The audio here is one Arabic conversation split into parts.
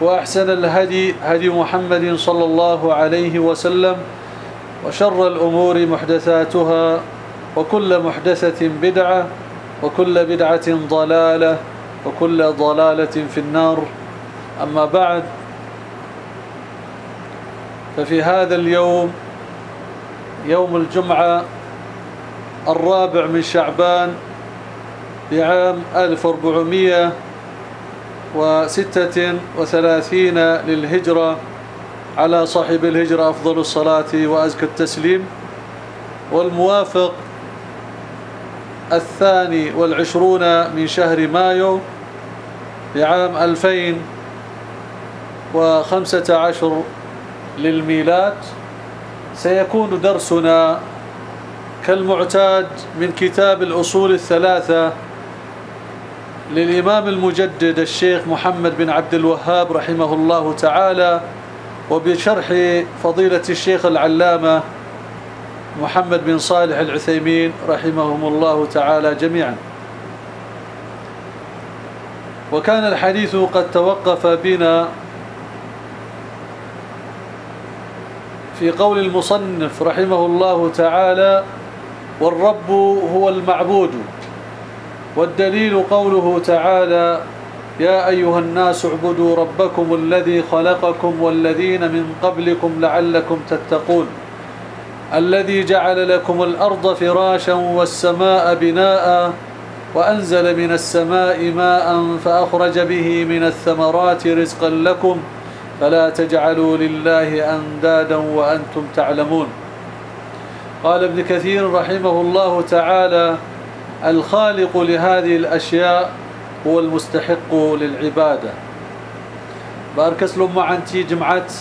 وأحسن الهدي هدي محمد صلى الله عليه وسلم وشر الأمور محدثاتها وكل محدثة بدعة وكل بدعة ضلالة وكل ضلالة في النار. أما بعد ففي هذا اليوم يوم الجمعة الرابع من شعبان بعام 1436 للهجرة على صاحب الهجرة أفضل الصلاة وأزكى التسليم. والموافق الثاني والعشرون من شهر مايو بعام 2015 للميلاد. سيكون درسنا كالمعتاد من كتاب الأصول الثلاثة للإمام المجدد الشيخ محمد بن عبد الوهاب رحمه الله تعالى وبشرح فضيلة الشيخ العلامة محمد بن صالح العثيمين رحمهم الله تعالى جميعا. وكان الحديث قد توقف بنا في قول المصنف رحمه الله تعالى والرب هو المعبود والدليل قوله تعالى يا أيها الناس اعبدوا ربكم الذي خلقكم والذين من قبلكم لعلكم تتقون الذي جعل لكم الأرض فراشا والسماء بناء وأنزل من السماء ماء فأخرج به من الثمرات رزقا لكم فلا تجعلوا لله أندادا وأنتم تعلمون. قال ابن كثير رحمه الله تعالى الخالق لهذه الأشياء هو المستحق للعبادة. باركس لهم عنتي جمعت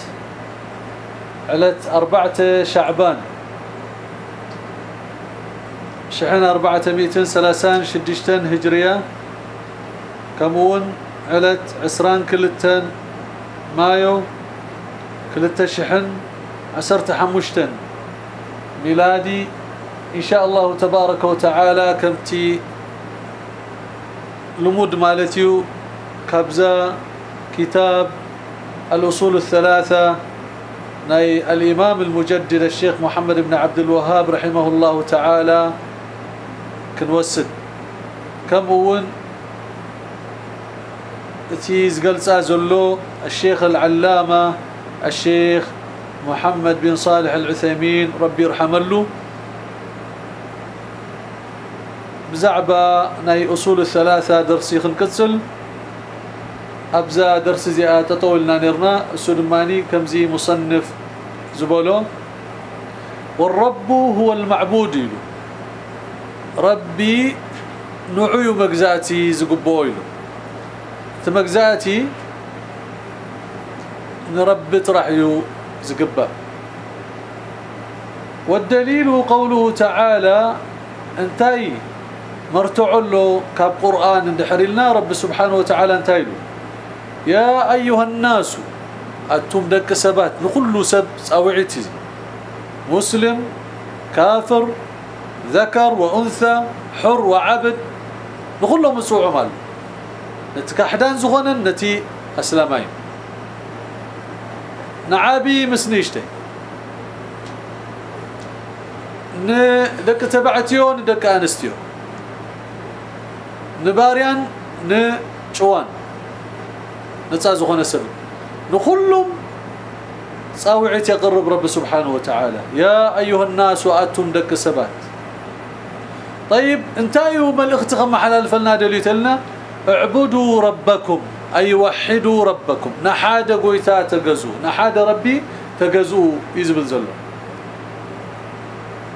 علت أربعة شعبان. شحن أربعة مئتين سلاسان شدشتن هجرية. كمون علت عسران كلتن مايو كلتا شحن عسرت حمشتن ميلادي إن شاء الله تبارك وتعالى كمتي لمود مالتيو كبزة كتاب الأصول الثلاثة ناي الإمام المجدد الشيخ محمد بن عبد الوهاب رحمه الله تعالى كنوسد. كمون تيز قلصا زلو الشيخ العلامة الشيخ محمد بن صالح العثيمين ربي يرحم له بزعبة ناي أصول الثلاثة درسي خنكتسل أبزا درس زي تطولنا نرنا السلماني كم زي مصنف زبولو. والرب هو المعبود. له ربي نعيو مجزاتي زقبويلو تمجزاتي نربت رحيو زقبا والدليل قوله تعالى انتي مرتع له كاب قرآن اندحر لنا رب سبحانه وتعالى انتي له يا أيها الناس أتم دك سبات نقول سب أوعتي مسلم كافر ذكر وأنثى حر وعبد نقول مسوع مال. نتكحدان زغنا نتي اسلامين نعابي مسنيشتي. ن دك تبعتيون دك انستيو نباريان نچوان نصا زغنا سبب نخلهم صاوعت يقرب رب سبحانه وتعالى يا ايها الناس واتم دك سبات طيب انتايو ملغت خم حلال فلنا دليتلنا اعبدوا ربكم اي وحدوا ربكم نحاد قويتا تغزو نحاد ربي تغزو يزبل زلو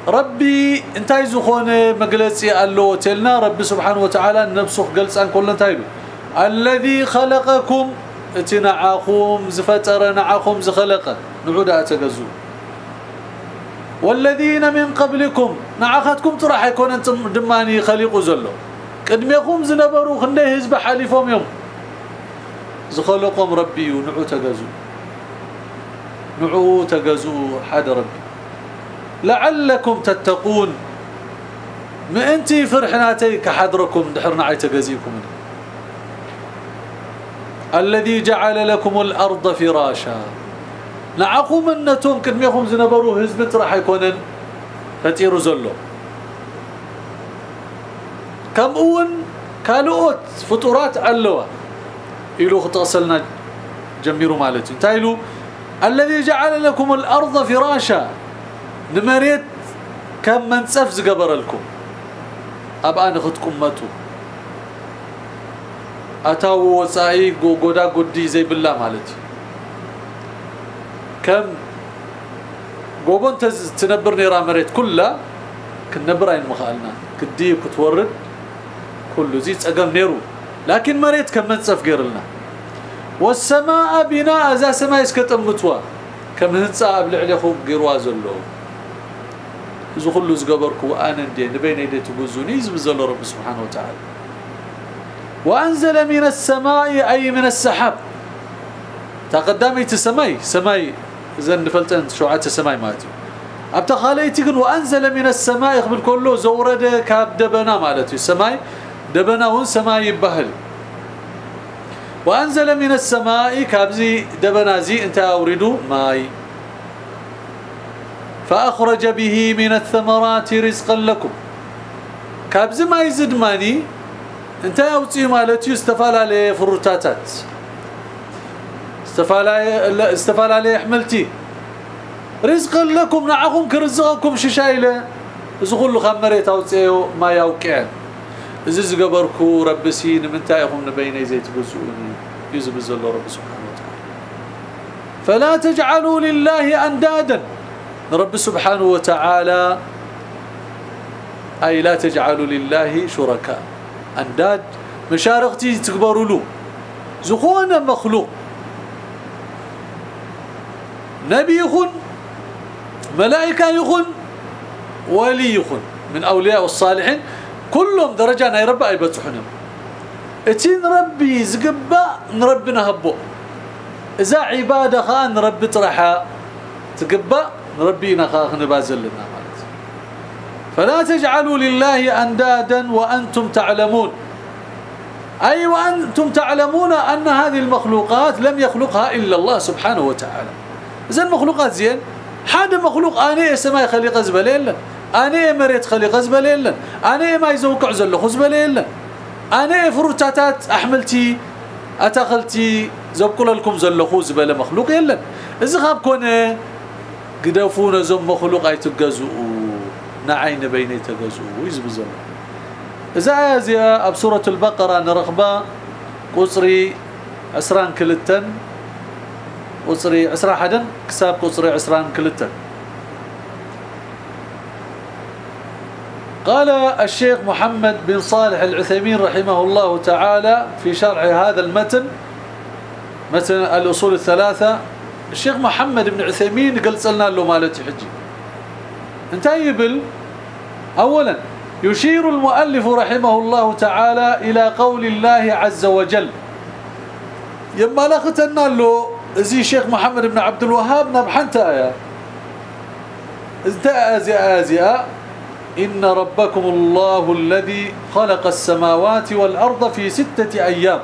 ربي انتاي زخونه مغلصي الله تلنا. ربي سبحانه وتعالى نفسه قلصان كلن تايلو. الذي خلقكم اتنعاكم زفتر نعاكم زخلق. نعودا تغزو والذين من قبلكم نعختكم راح يكون أنتم دماني خليق زلو. قدمكم زنبروا خنده حزب حليفهم يوم. زخلقهم ربي ونعو تغزو نعو تغزو حد ربي. لعلكم تتقون. ما انتي فرحناتي كحضركم دحرنا عي تغزيكم الذي جعل لكم الأرض فراشا. نعقوم أنتم كدميكم زنبروا حزب راح يكونن تطيروا زلو. كم أون؟ كالوت فطورات علوا. يلو ختصلنا جميروا مالتي. تايلو الذي جعل لكم الأرض فراشا. نمريت كم منصف زقبر لكم ابا نختكم متو أتاو وصاي غودا غدي زي بالله مالتي. كم؟ غوبون تنبر نيرا مريت كلها كنبر أين مخالنا. كدي كتورد كله زي صقم نيرو. لكن مريت كم منصف غيرلنا والسماء بناء ذا سماء اسكتمتوا كم هنصا ابلعليكم غيروا زلو. اذا كله زغبركو أنا ندي نبين يدي تبوزوني يزبزل رب سبحانه وتعالى. وأنزل من السماء أي من السحاب. تقدمت السماء سماي زن فلتن شوعات السماء ماتي. ابتا خاليتي وأنزل من السماء قبل كله زورد كاب دبنا مالتي. السماء دبنا وان سماء يبهل. وأنزل من السماء كابزي دبنا زي انت اوردوا ماي. فأخرج به من الثمرات رزقا لكم. كابزي ما يزد ماني انت اوصي مالتي استفال عليه فروتاتات. استفال استفال عليه حملتي. رزقا لكم نعكم كرزقكم ششايله زغل خمريت اوصيو ما يوقع اذا زغبركو ربسي نمنتايهم نبيني زيت بزوني يزبز الله رب سبحانه وتعالى. فلا تجعلوا لله أندادا. رب سبحانه وتعالى أي لا تجعلوا لله شركاء. أنداد مشارقتي تكبروا له زخون مخلوق. نبي يخن ملائكة يخن ولي يخن من أولياء الصالحين كلهم درجة اي رب أي بتحنم إتين ربي زقبا نربنا هبو. إذا عبادة خان رب طرحا تقبا ربينا خاخ نبازلنا فلا تجعلوا لله أندادا وأنتم تعلمون. أي وأنتم تعلمون أن هذه المخلوقات لم يخلقها إلا الله سبحانه وتعالى. اذا المخلوقات زين. حدا مخلوق آني سماي خليقه زبليلا آني مريت خليقه زبليلا آني ما يزوقع زلخ زبليلا آني فروتاتات أحملتي اتخلتي زبقل لكم زلخو زبل مخلوق يلا اذا خاب كونه قدفونا زم مخلوق ايتغزو نعين بين تغزو ويزبزل إذا ازيا أب سورة البقرة نرغبة قصري اسران كلتن قصري عسرا حدا كساب قصري عسران كلتن. قال الشيخ محمد بن صالح العثيمين رحمه الله تعالى في شرح هذا المتن متن الأصول الثلاثة الشيخ محمد بن عثيمين قال سألنا له مالتي حجي أنت يبل اولا يشير المؤلف رحمه الله تعالى إلى قول الله عز وجل. يما لختنا له زي شيخ محمد بن عبد الوهاب نبحنت انت ازي ازي إن ربكم الله الذي خلق السماوات والأرض في ستة أيام.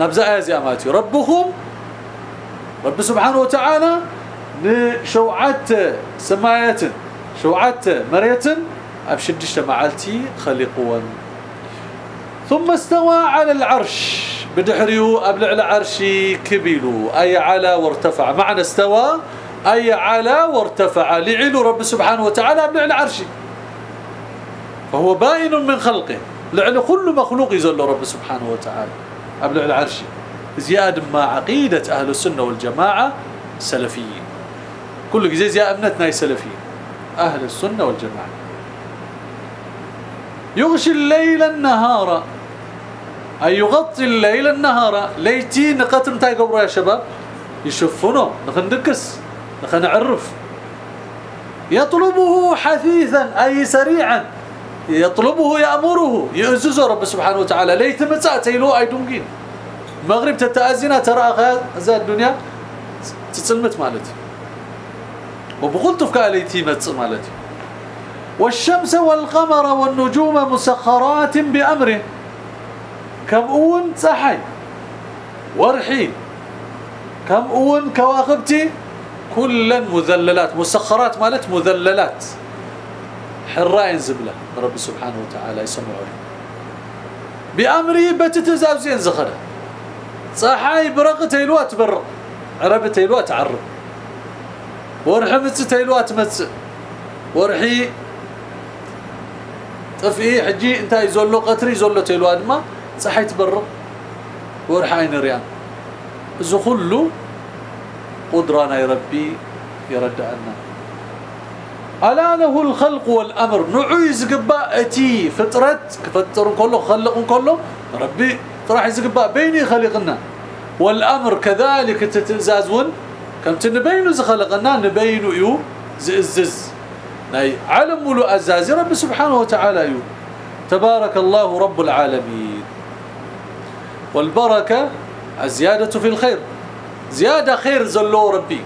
نبزأ أزياماتي ربكم رب سبحانه وتعالى لشوعات سمايات شوعات مريت أبشدش معالتي خلقوا ثم استوى على العرش بدحريو أبلع العرش كبيلو أي على وارتفع معنى استوى أي على وارتفع لعلو رب سبحانه وتعالى أبلع العرش فهو باين من خلقه لعل كل مخلوق يزل رب سبحانه وتعالى أبلع العرش زياد ما عقيدة أهل السنة والجماعة سلفيين. كل جزيز يا ابنتنا سلفيين. أهل السنة والجماعة. يغشي الليل النهار. أي يغطي الليل النهار. ليتي نقطر انتاي قبروا يا شباب. يشوفونه نخندكس نخنعرف. يطلبه حثيثا. أي سريعا. يطلبه يأمره. يؤززه رب سبحانه وتعالى. ليت مساء يلو أي دونجين مغرب تتأذينا ترى ذا الدنيا تتسلمت مالتي. وبقلت في ليتي متص مالتي. والشمس والقمر والنجوم مسخرات بأمره كم أون صحي ورحي. كم أون كواكبتي كلا مذللات. مسخرات مالت مذللات. حراين زبلة. رب سبحانه وتعالى يسمعون بأمره بتتزاوزين زخرة. صحاي برقته الوات برق عربته الوات عرب ورحمته الوات متس ورحي. طفي حجي انت يزولو قطري زولو تيلو ما. صحي تبرق ورح عين ريان. ذو كله قدرانا يا ربي يرد عنا. الا له الخلق والأمر. نعيز يزقبا اتي فطرت. كفطر كله خلق كله. ربي راح يزقبا بيني خلقنا. والأمر كذلك تتزازون. كم تنبينوا خلقنا نبينوا يو زز ناي علم ملو ازازي رب سبحانه وتعالى يو. تبارك الله رب العالمين. والبركة الزيادة في الخير. زيادة خير زلو ربي.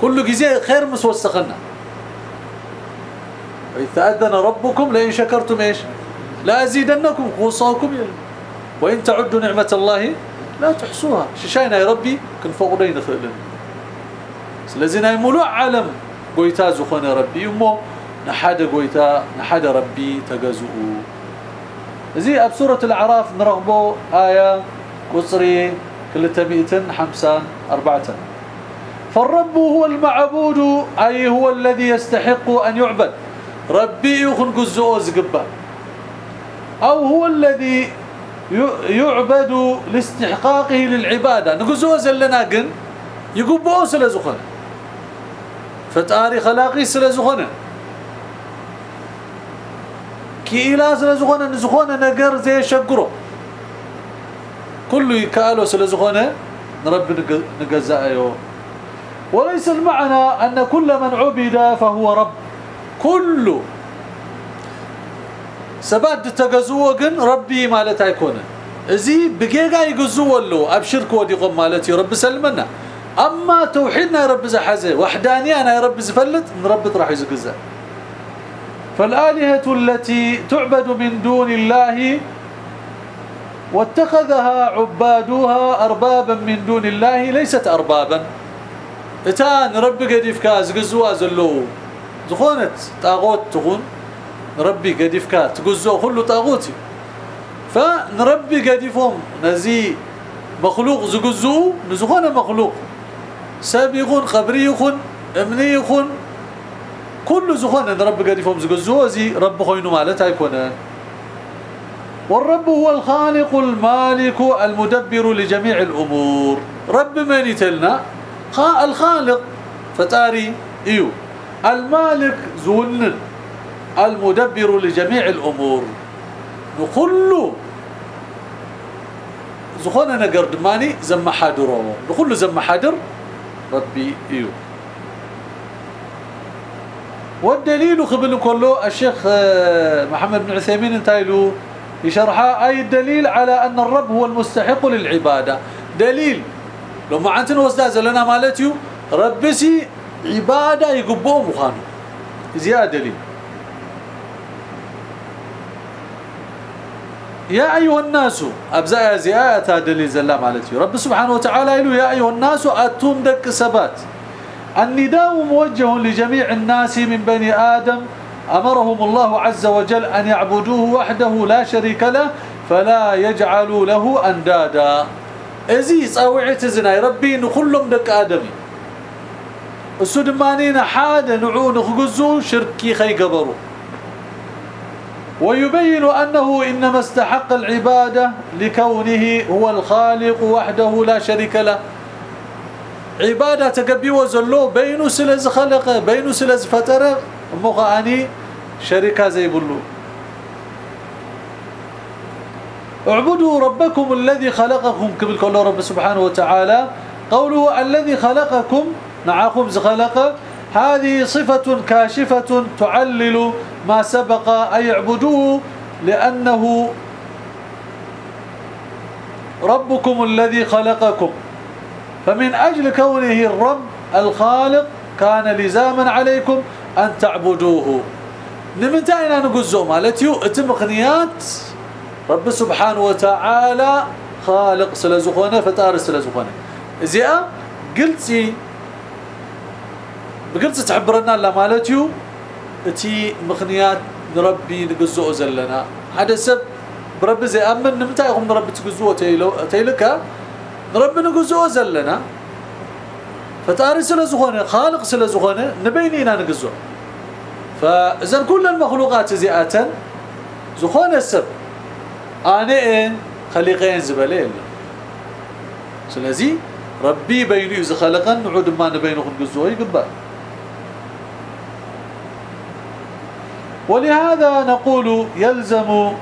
كل جزء خير مسوسخنا. وإذ تأذن ربكم لئن شكرتم إيش؟ لا أزيدنكم وصاكم وإن تعدوا نعمة الله لا تحصوها. ششاينا يا ربي كن فوقنا فعلا سلازينا يمولو علم قويتا زخون ربي. يمو نحاد قويتا نحاد ربي تغزؤوا زي اب سوره الاعراف نرغبو إيه قصري كل تبيتن حمسان أربعة فالرب هو المعبود أي هو الذي يستحق أن يعبد ربي يخن قزؤ زقبا أو هو الذي يعبد لاستحقاقه للعبادة. نقزؤ زلنا قن يقبؤ سلزخن فتاري خلاقي سلزخن كي إلا سلزخن نزخن نقر زي شقره كله يكالو سلزخونه نرب نجزايو وليس المعنى أن كل من عبد فهو رب. كل سباد تغزو جن ربي مالت يكون ازي بقيقا يغزو له أبشرك وديقم مالتي رب سلمنا. أما توحيدنا يا رب زحزه وحدانينا يا رب زفلت من رب راح يزقزه فالآلهة التي تعبد من دون الله واتخذها عبادوها أربابا من دون الله ليست أربابا. إتان ربي قد يفكا زقزوا زلو. زخونت طاغوت تخون. ربي قد يفكا. تقزوا كله طاغوتي فنربي قد يفهم. نزي مخلوق زقزوا نزخون مخلوق. سابقون قبريخون امنيخون كل زخون نربي قد يفهم. زقزوا زي رب خوينو مالتها يكونان والرب هو الخالق المالك المدبر لجميع الأمور. رب من يتلنا؟ الخالق. فتاري إيو. المالك زون المدبر لجميع الأمور. نقول زخونا نقر دماني زم حادرو نقول زم حادر؟ ربي ايو والدليل خبل كله الشيخ آه، محمد بن عثيمين انتايلو يشرحها أي دليل على أن الرب هو المستحق للعبادة. دليل لو ما عندنا وستاز لنا مالتيو ربسي عبادة يقبوه مخانو زيادة دليل. يا أيها الناس ابزا زيات دليل زلا مالتي. رب سبحانه وتعالى يقول يا أيها الناس اتم دك سبات. النداء موجه لجميع الناس من بني آدم. أمرهم الله عز وجل أن يعبدوه وحده لا شريك له فلا يجعلوا له أندادا. ازي صاوعت زنا. ربي كلهم دك آدمي. السدمانين حاد نعون خجزو شركي خي قبروا ويبين أنه إنما استحق العبادة لكونه هو الخالق وحده لا شريك له. عبادة تقبي وزلو بينو سلز خلق بينو سلز فتر مغاني شركة زي بلو اعبدوا ربكم الذي خلقكم قبل كل رب سبحانه وتعالى. قوله الذي خلقكم نعاكم خلق هذه صفة كاشفة تعلل ما سبق أن يعبدوه لأنه ربكم الذي خلقكم. فمن أجل كونه الرب الخالق كان لزاما عليكم أن تعبدوه. نمتعنا نقزو مالتيو اتمقنيات رب سبحانه وتعالى خالق سلازخونه فتار سلازخونه زيا قلتي بقلت تعبرنا لا مالتيو؟ اتي مخنيات نربي نقزو زلنا هذا سب برب زي امن نمتى يقوم نربي تقزو تيلو تيلك نربي نقزو زلنا فتاري سلازخونه خالق سلازخونه نبينينا نقزو فاذا كل المخلوقات زياتا زخونه السب أنا إيه خليقين زبلين سلازي ربي بيني اذا خلقا نعود ما نبينهم قزوه يقبل ولهذا نقول يلزم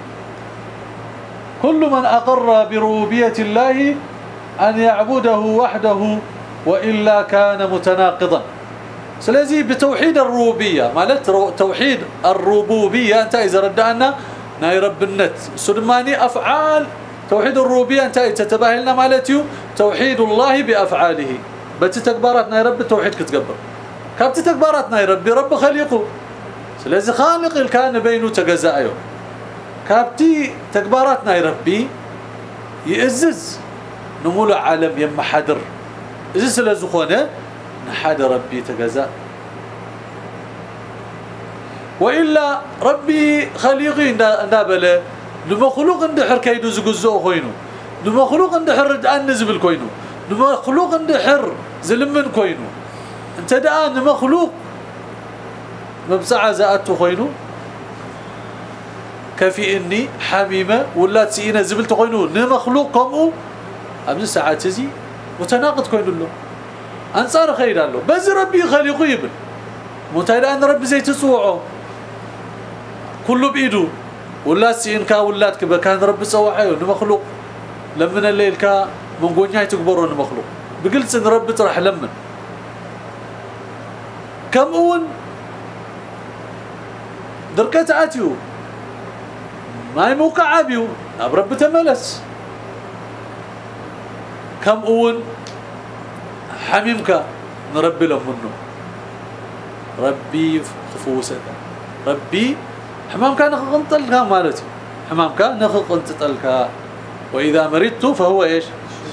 كل من أقر بربوبية الله أن يعبده وحده وإلا كان متناقضا. سلازي بتوحيد الربوبية مالت توحيد الربوبية أنت إذا ردنا ناي رب النت. سلماني أفعال توحيد الربوبية أنت تتباهلنا مالتيو توحيد الله بأفعاله. بس تكبرات ناي رب التوحيد كتكبر كابت ناي ربي رب خليقه. سلازي خالق الكان بينه تجزايو كابتي تكبرات ناي ربي يئزز نمول عالم يم حدر. إذا سلازخونه نحد ربي تجزأ. وإلا ربي خليقي نابله لمخلوق اندحر كيدو زغزو خوينو. لمخلوق اندحر دآن زبل كوينو. لمخلوق اندحر زلمن كوينو. انت دآن مخلوق مبصعه زاتو خوينو كفي إني حميمة ولا تسينا زبلت خوينو لمخلوق كمو ابن ساعات زي متناقض كوينو له أنصار خير له بس ربي خليقه يبل متايدا أن ربي زي تسوعه. كله بإيده. ولا سينكا ولاتك كان ربي سوعه. مخلوق لمن الليل كا من غونيا تكبروا مخلوق بقلت إن ربي طرح لمن. كم أون دركت آتيو. ما موقع ابيو اب رب تملس. كم أون؟ حميمك. نربي له منه ربي خفوسه ربي حمامك نخنطلك مالتي. حمامك نخنطلك وإذا مرضت فهو إيش؟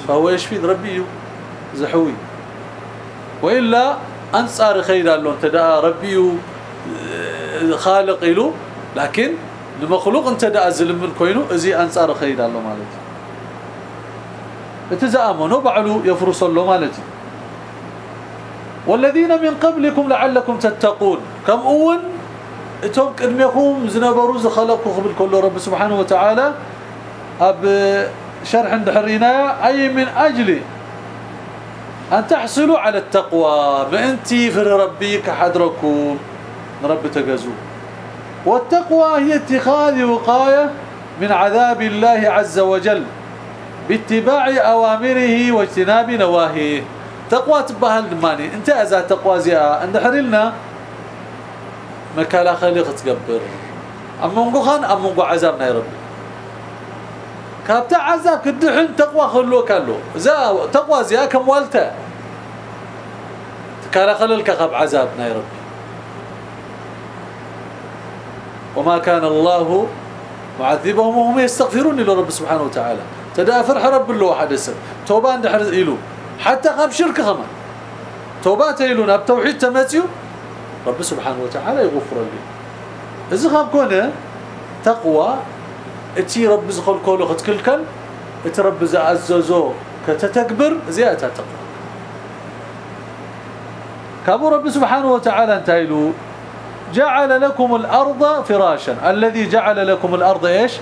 فهو يشفي ربي زحوي. وإلا أنصار خير له أنت ربي خالق له لكن المخلوق انت دا زلم كوينو إزي أنصار خير له مالتي. اتزامنوا بعلو يفرس له مالتي. والذين من قبلكم لعلكم تتقون. كم أون؟ اتم قدمكم زنبروا زخلقوا قبل كل رب سبحانه وتعالى. أب شرح عند حرينا أي من أجل أن تحصلوا على التقوى. بانتي في ربي كحدركم رب تجازوا والتقوى هي اتخاذ وقاية من عذاب الله عز وجل باتباع أوامره واجتناب نواهيه. تقوى تبهل دماني. انت اذا تقوى زيا عند حرلنا مكالا خليق تقبر أما نقخان أما نقو عذابنا يا ربي. كابتا عذاب كدحن تقوى خلو كالو. زا تقوى زيا كم والتا كالا خللك خب عذابنا يا ربي. وما كان الله معذبهم وهم يستغفرون لرب سبحانه وتعالى. تدا فرح رب الله السب توبة عند حرز إلو. حتى قام شرك كمان توبة تيلون توحيد تمتيو. رب سبحانه وتعالى يغفر لي. اذا خاب كونه تقوى. اتي رب زخل كله ختكلكل اتي رب زعززو كتتكبر. زيادة تقوى. كابو رب سبحانه وتعالى انتايلو. جعل لكم الأرض فراشا. الذي جعل لكم الأرض إيش؟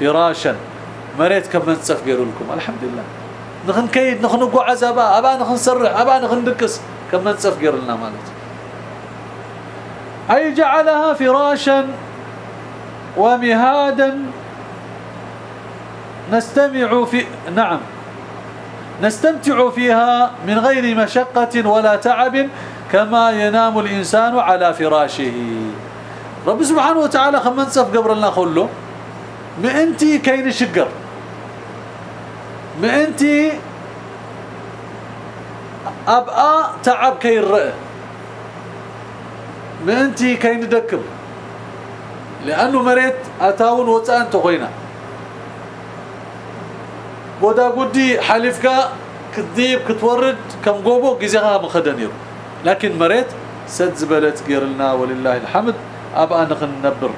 فراشا. مريت كم نصف لكم الحمد لله نخن كيد نخن نقع عزبا أبا نخن نسرح أبا نخن نكس كم نصف لنا مالت أي جعلها فراشا ومهادا. نستمع في نعم. نستمتع فيها من غير مشقة ولا تعب. كما ينام الإنسان على فراشه. رب سبحانه وتعالى خمن صف قبر لنا خلو. ما انتي كاين شقر. ما انتي ابقى تعب كاين رأي ما انتي كاين دكم لأنه مريت أتاون وصان تخوينا بودا قدي حلفك كذيب كتورد كم قوبو غزيها مخدنيرو. لكن مريت سد زبلت غيرنا ولله الحمد ابا نخن نبر.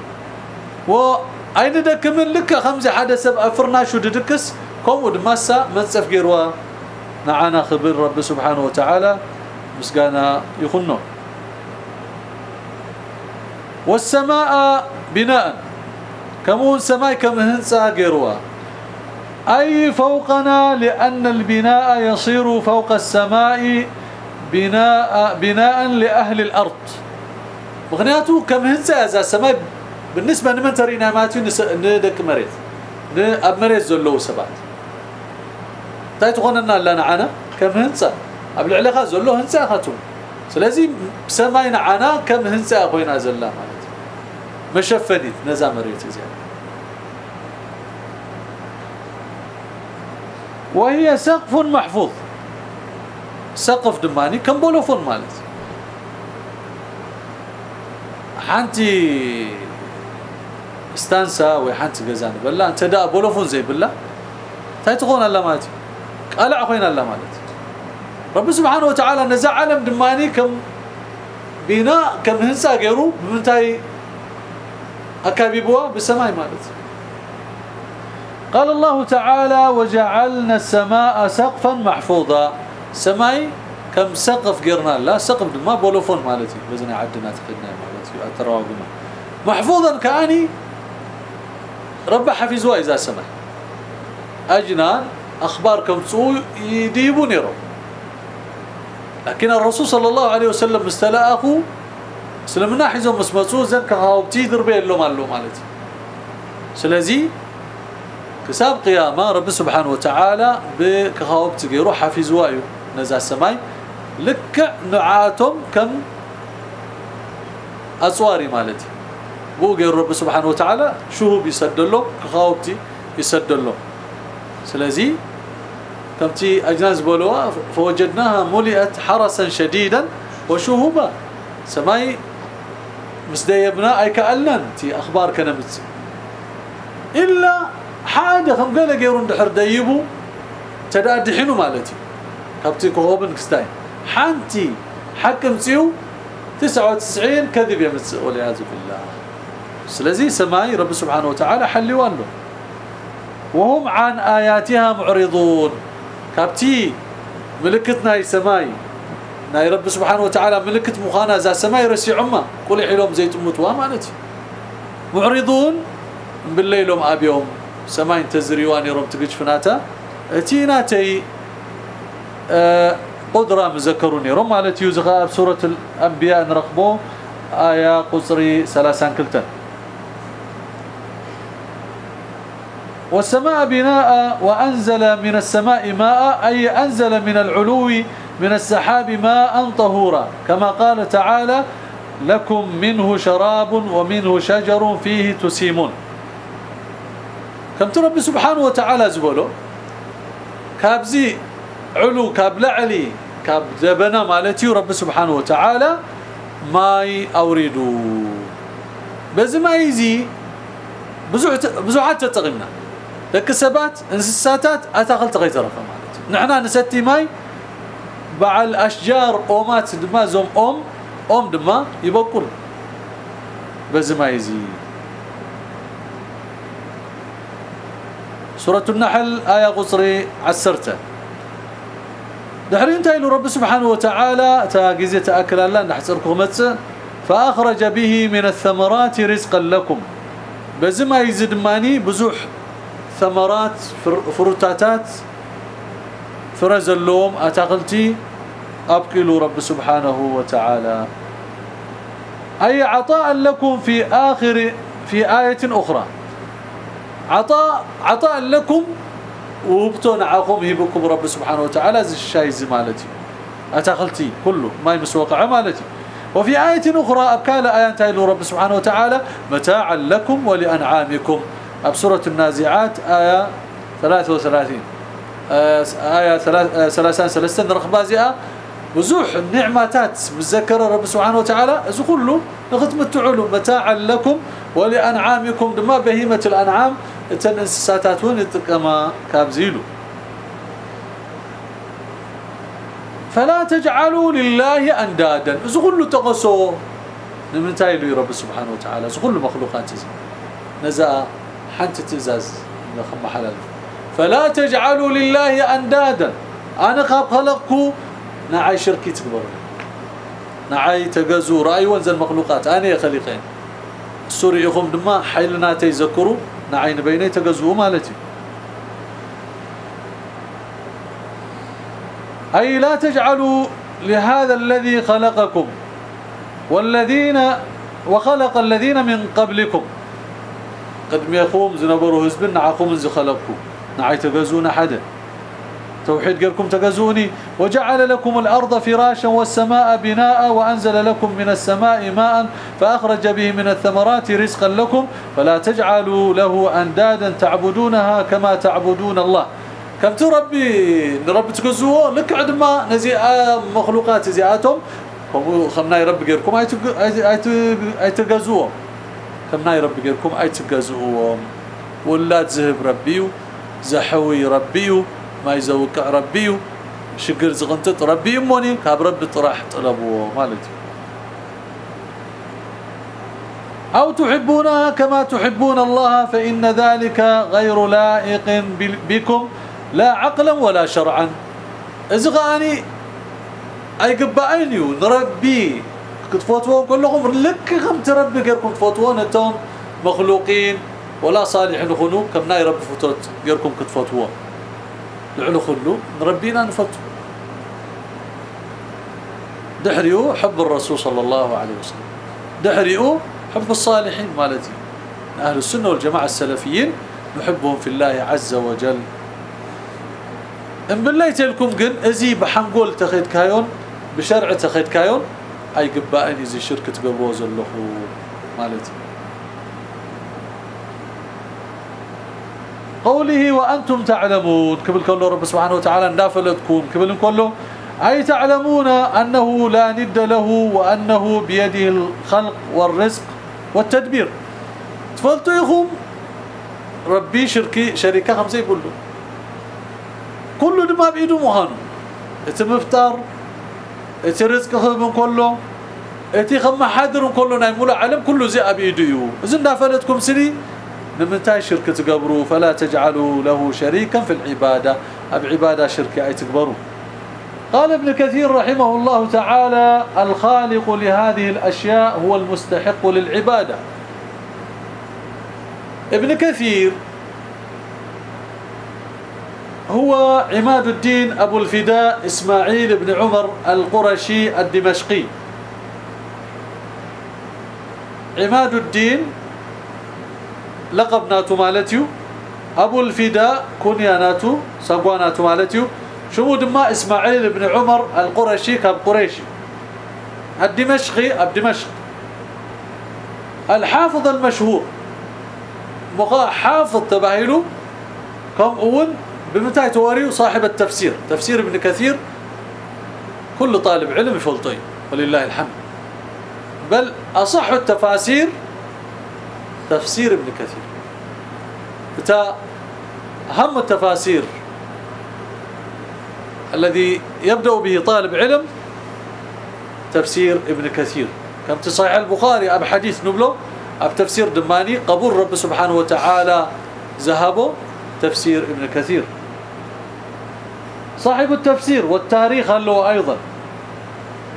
و أين من لك خمسة حدا سب أفرنا شو ددكس كم ودماسا منصف غيروا نعانا خبر رب سبحانه وتعالى مسغانا يخنو. والسماء بناء. كمون سماء كم هنسا غيروا أي فوقنا لأن البناء يصير فوق السماء بناء بناء لأهل الأرض. مغنياته كم هنسا اذا سما بالنسبة لمن ترينا ماتي ندك مريت أب مريت زلو سبات تاي تخوننا لنا عنا كم هنسا قبل العلاقة زلو هنسا خاتم سلازي سماينا عنا كم هنسا خوينا زلا مالت. مشفنيت نزا مريت زين وهي سقف محفوظ. سقف دماني كم بولوفون مالت. حانتي استانسا وحانتي غزان بلا انت دا بولوفون زي بلا. تاي تخون الله مالتي. قال خوينا الله مالت رب سبحانه وتعالى نزع علم دماني كم بناء كم هنسا غيرو بمنتاي اكابيبوا بالسماء مالت قال الله تعالى وجعلنا السماء سقفا محفوظا. سماي كم سقف قرنا لا سقف ما بولوفون مالتي بزنا عدنا تقدنا مالتي اتراوغنا محفوظا كأني رب حفظوا إذا سمح أجنان أخبار كم سو يديبون نيرو لكن الرسول صلى الله عليه وسلم استلاقه سلمنا حزم مسمصو زن كهاوبتي دربي له مالو مالتي. سلازي كساب قيامة رب سبحانه وتعالى بكهاوبتي غيرو حفظوا نزا السماي. لك نعاتهم كم؟ أصواري مالتي. بو غير رب سبحانه وتعالى شو بيسدلو خاوبتي يسدلو سلازي كمتي اجناز بولوا فوجدناها ملئت حرسا شديدا. وشهوبا سماي مسديبنا اي كالن تي أخبار كنمت. إلا حاجة خم قال غيرون دحر ديبو تدادحنو مالتي. كابتي كوبن كستاين حانتي حكم تيو 99 كذب يمس والعياذ بالله. سلازي سماي رب سبحانه وتعالى حلي له. وهم عن آياتها معرضون. كابتي ملكتنا سماي. ناي رب سبحانه وتعالى ملكت مخانا ذا سماي رسي عمة. قل حيلهم زيت متوا مالتي معرضون بالليل آبيهم. سماي تزريواني رب تجي فناتا. اتيناتي قدره مذكروني. رم على تيوزغا بسوره الأنبياء نرقبو. آية قصري ثلاثان كلتن والسماء بناء وأنزل من السماء ماء أي أنزل من العلو من السحاب ماء طهورا. كما قال تعالى لكم منه شراب ومنه شجر فيه تسيمون. كم ترى سبحانه وتعالى زبولو؟ كابزي علو كاب علي كاب جبنا مالتي رب سبحانه وتعالى ماي أوريدو. بس ما يزي بزح بزحات تتقمنا لك سبات انسساتات اتاخل تغيترف مالت نحنا نستي ماي بعل الاشجار أومات دما زوم ام ام دما يبقل بزما يزي سورة النحل آية قصري عسرته. دحرين تايلو رب سبحانه وتعالى. تاجزي تأكل الله نحصركم متس فأخرج به من الثمرات رزقا لكم. بزما يزيد ماني بزوح ثمرات فروتاتات. فرز اللوم اتاقلتي ابكلوا رب سبحانه وتعالى. أي عطاء لكم في آخر في آية أخرى. عطاء عطاء لكم وبتون عقوم يبكم رب سبحانه وتعالى زي الشاي زي مالتي. اتاخلتي كله ما يمسوقع مالتي. وفي آية أخرى أبكال آيات تايلو رب سبحانه وتعالى متاعا لكم ولأنعامكم. بسورة النازعات آية 33 آه، آية 33 سلسلة رخبازئة بزوح النعماتات بذكر رب سبحانه وتعالى. نختمتعوا له متاعا لكم ولأنعامكم. دما بهيمة الأنعام. تن انسساتات وين يتقما كابزيلو فلا تجعلوا لله اندادا زغلوا تقصوا من تايلو رب سبحانه وتعالى زغلوا مخلوقات نزا حنت تزاز لخم حلال فلا تجعلوا لله اندادا أنا خلقكم نعي شركي تكبر نعي تجزوا راي وانزل المخلوقات أنا يا خليقين سوري يخم دما حيلنا تيذكروا نعين بيني تجزوا مالتي. أي لا تجعلوا لهذا الذي خلقكم والذين وخلق الذين من قبلكم. قد يقوم زنبروا حزب نعقوم زي خلقكم نعي تجزون حدا توحيد غيركم تجزوني وجعل لكم الأرض فراشا والسماء بناء وأنزل لكم من السماء ماء فأخرج به من الثمرات رزقا لكم. فلا تجعلوا له أندادا تعبدونها كما تعبدون الله. كم تربي رب تجزوه لك عندما نزي مخلوقات زياتهم خمنا يرب غيركم أي تجزوه خمنا يرب غيركم أي تجزوه ولا تذهب ربيو زحوي ربيو ما يزوقع ربي شقر زغنتت ربي موني كاب رب طرح طلبوا مالتي. أو تحبونها كما تحبون الله فإن ذلك غير لائق بكم لا عقلا ولا شرعا. إزغاني أي قبعينيو نربي كتفوتوهم كلهم لك خم تربي غيركم تفوتوون أنتم مخلوقين ولا صالح نخنو كم ناي رب فوتوت غيركم كتفوتوون لعلو خلو نربينا نفط دحريو حب الرسول صلى الله عليه وسلم. دحريو حب الصالحين مالتي. أهل السنة والجماعة السلفيين نحبهم في الله عز وجل. إن بالله لكم قل أزي بحنقول تخيد كايون بشرع تخيد كايون أي قبائن زي شركة قبوز اللخو مالتي. قوله وأنتم تعلمون. قبل كله رب سبحانه وتعالى ندافلتكم قبل كله أي تعلمون أنه لا ند له وأنه بيده الخلق والرزق والتدبير. تفلتوا يخم ربي شركي شركة خمسة يقول له كله ما بإيده مهانو اتمفتر اترزق خذ كله إتي خم حادر كله نايمولا علم كله زي أبيده يو إذن دافلتكم سني نمتاي شركه تقبروا فلا تجعلوا له شريكا في العبادة. أب عبادة شركه أي تكبروا قال ابن كثير رحمه الله تعالى الخالق لهذه الأشياء هو المستحق للعبادة. ابن كثير هو عماد الدين أبو الفداء إسماعيل بن عمر القرشي الدمشقي. عماد الدين لقب ناتو مالتيو. أبو الفداء كنيا ناتو سقواناتو مالتيو. شو دما إسماعيل بن عمر القرشي كاب قريشي. الدمشقي اب دمشق الحافظ المشهور. مقا حافظ تباهيلو. كم اول بمتى تواري صاحب التفسير. تفسير ابن كثير. كل طالب علم يفلطي ولله الحمد. بل أصح التفاسير تفسير ابن كثير. تا أهم التفاسير الذي يبدأ به طالب علم تفسير ابن كثير. كم تصحيح البخاري أب حديث نبلو أب تفسير دماني قبول رب سبحانه وتعالى ذهبوا تفسير ابن كثير. صاحب التفسير والتاريخ له أيضا.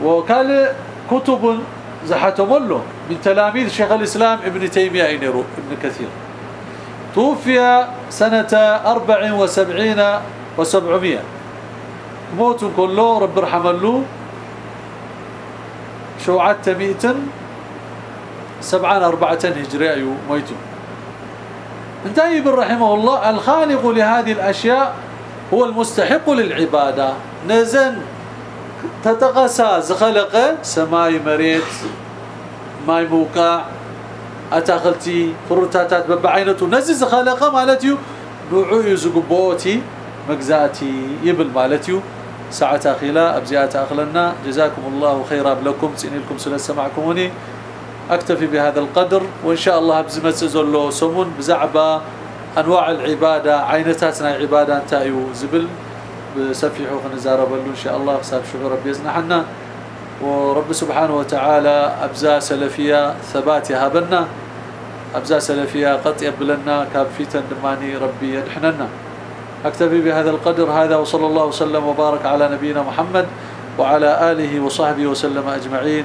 وكان كتب زحتم له. من تلاميذ شيخ الإسلام ابن تيمية إنيرو ابن كثير. توفي سنة 74 و700 موت كله رب رحم له. شوعت مئة سبعان أربعة هجرية ميتو انتهي رحمه الله الخالق لهذه الأشياء هو المستحق للعبادة. نزن. تتقسى زخلق سماي مريت ماي موقع اتاخلتي فرتاتات ببعينته نزل زخلق مالتيو. نوعو يزقبوتي مجزاتي يبل مالتيو. ساعة أخيلا أبزيات أخلنا. جزاكم الله خيرا لكم سئني لكم سنة سمعكموني. أكتفي بهذا القدر. وإن شاء الله بزمت زلو سمون بزعبة. أنواع العبادة عينتاتنا عبادة أنتايو زبل. بسفحوا خنزاربلو إن شاء الله حساب شعور ربي يزنحنا ورب سبحانه وتعالى أبزا سلفية ثبات هابنا أبزا سلفية قد يبلنا كاب فيتن دماني ربي يدحننا أكتفي بهذا القدر هذا وصلى الله وسلم وبارك على نبينا محمد وعلى آله وصحبه وسلم أجمعين.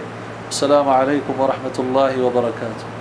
السلام عليكم ورحمة الله وبركاته.